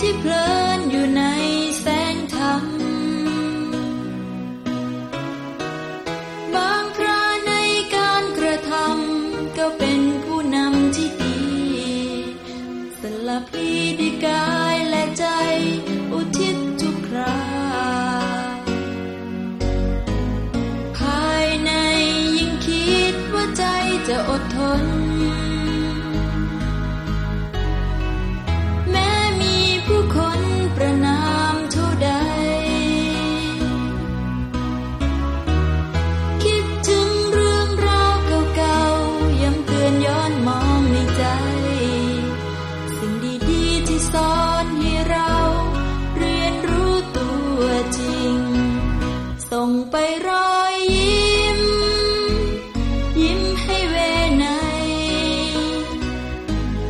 ที่เพลินอยู่ในแสงธรรม บางคราในการกระทำก็เป็นผู้นำที่ดี สลับพีด้กายและใจ อุทิศทุกคราภายในยิ่งคิดว่าใจจะอดทน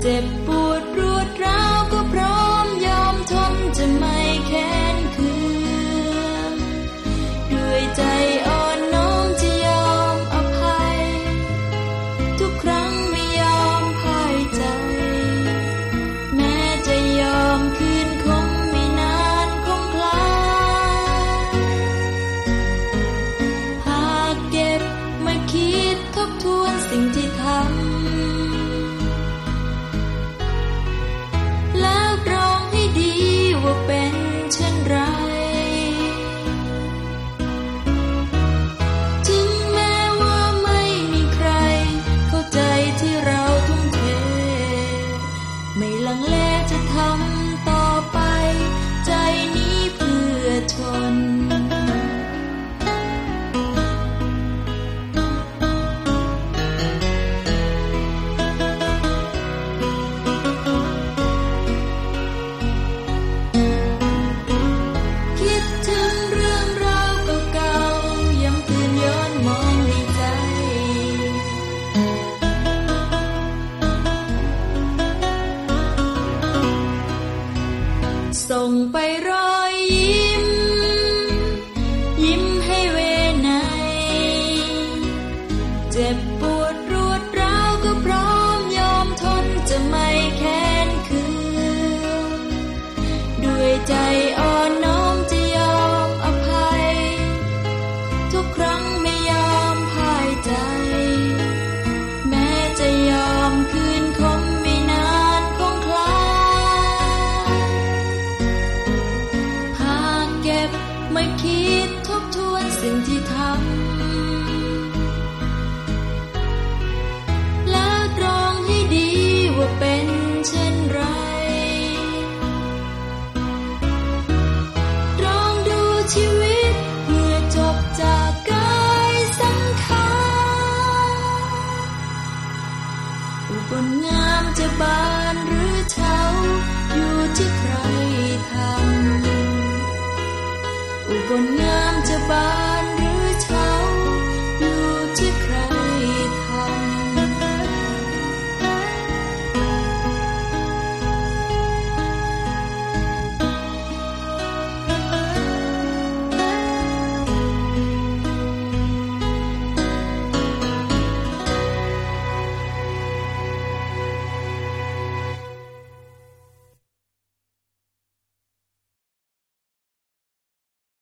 dip. ส่งไปร ยคิดทบทวนสิ่งที่ทำ และตรองให้ดีว่าเป็นเช่นไรลองดูชีวิตเมื่อจบจากกายสังขารอุปงามจะบานหรือเฉาอยู่ที่ใครทำ บนงามจะบา